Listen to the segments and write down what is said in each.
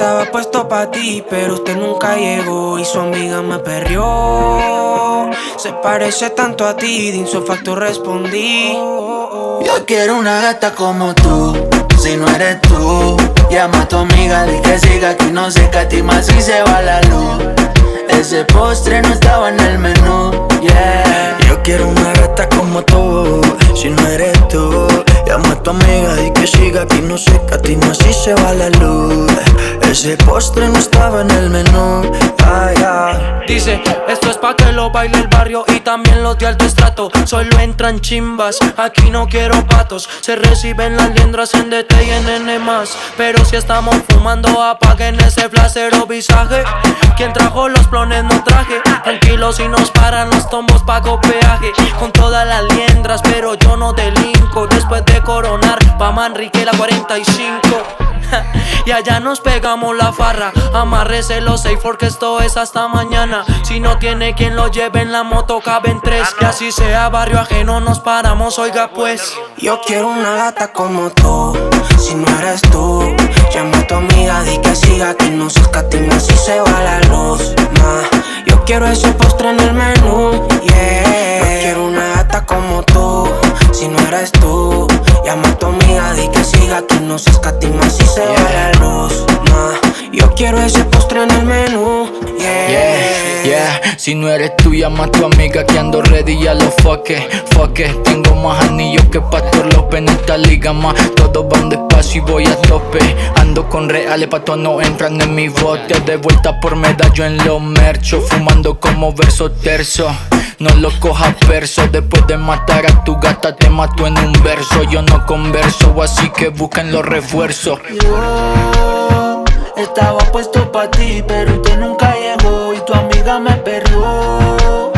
estaba puesto pa' ti, pero usted nunca llegó y su amiga me perrió. Se parece tanto a ti, de facto respondí. Yo quiero una gata como tú, si no eres tú. Llama a tu amiga, di que siga aquí, no se catima si se va la luz. Ese postre no estaba en el menú, yeah. Yo quiero una gata como tú, si no eres tú. Llama a tu amiga y que siga aquí, no se catima si se va la luz. Ese postre no estaba en el menú. Ay, ay. Dice, esto es pa' que lo baile el barrio y también los de alto estrato. Solo entran chimbas, aquí no quiero patos. Se reciben las liendras en DT y en N. Pero si estamos fumando, apaguen ese flacero visaje. Quien trajo los plones no traje. Tranquilos si nos paran los tombos, pago peaje. Con todas las liendras, pero yo no delinco. Después de coronar, pa' Manrique la 45. y allá nos pegamos la farra. Amárrese los safe porque esto es hasta mañana. Si no tiene quien lo lleve en la moto, caben tres. Que así sea barrio ajeno, nos paramos, oiga pues. Yo quiero una gata como tú. Si no eres tú, llama a tu amiga, di que siga, que no se escatima si se va la luz. Ma, yo quiero ese postre en el menú, yeah. Quiero una gata como tú. Si no eres tú, llama a tu amiga, di que siga, que no se escatima si se va la luz. Yo quiero ese postre en el menú, yeah. Yeah, Si no eres tú, llama a tu amiga que ando ready, ya lo fuck it, Tengo más anillos que Pastor López en esta liga más. Todos van despacio y voy a tope. Ando con reales, todos no entran en mi bote. De vuelta por medallo en los merchos, fumando como verso terzo. No lo cojas verso, después de matar a tu gata te mato en un verso. Yo no converso, así que busquen los refuerzos. Estaba puesto pa' ti, pero usted nunca llegó y tu amiga me perdió.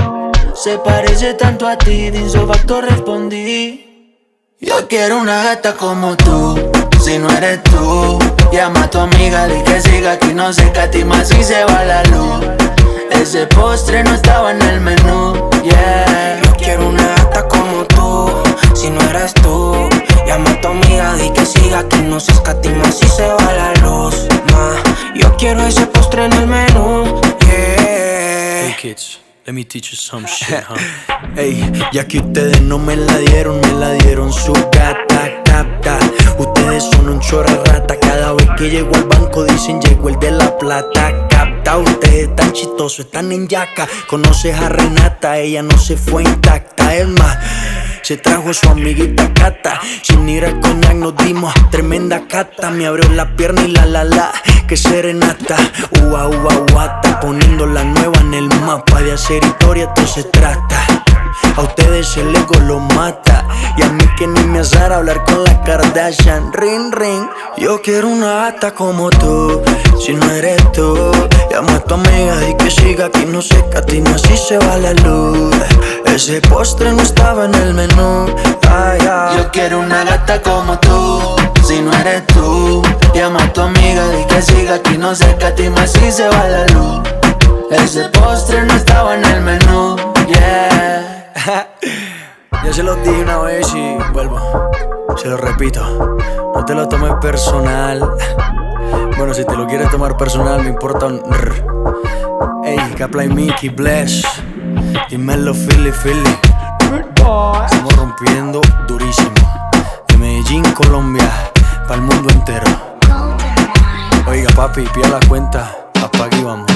Se parece tanto a ti, de insofacto respondí. Yo quiero una gata como tú, si no eres tú. Llama a tu amiga, di que siga aquí, no se catima si se va la luz. Ese postre no estaba en el menú, yeah. Yo quiero una quiero ese postre en el menú, yeah. Hey kids. Let me teach you some shit, huh? Ey, ya que ustedes no me la dieron, me la dieron su gata capta. Ustedes son un chorra rata. Cada vez que llego al banco dicen llegó el de la plata capta. Ustedes están chistosos, están en yaca. Conoces a Renata, ella no se fue intacta. Es más. Se trajo su amiguita Cata. Sin ir al coñac nos dimos tremenda cata. Me abrió la pierna y la la la. Que serenata. Ua ua guata. Poniendo la nueva en el mapa. De hacer historia todo se trata. A ustedes el ego lo mata. Y a mí que ni me azara hablar con la Kardashian. Ring, ring. Yo quiero una gata como tú. Si no eres tú, llama a tu amiga y que siga aquí. No se catina si se va la luz. Ese postre no estaba en el menú. Ay, ay. Yo quiero una gata como tú. Si no eres tú, llama a tu amiga y que siga aquí. No se catima si se va la luz. Ese postre no estaba en el menú. Yeah. ya se lo dije una vez y vuelvo. Se lo repito. No te lo tomes personal. Bueno, si te lo quieres tomar personal, me importa un. Ey, Capla y Mickey, Bless. Dímelo, Philly, Philly. Estamos rompiendo durísimo. De Medellín, Colombia, para el mundo entero. Oiga, papi, pida la cuenta. Hasta aquí vamos.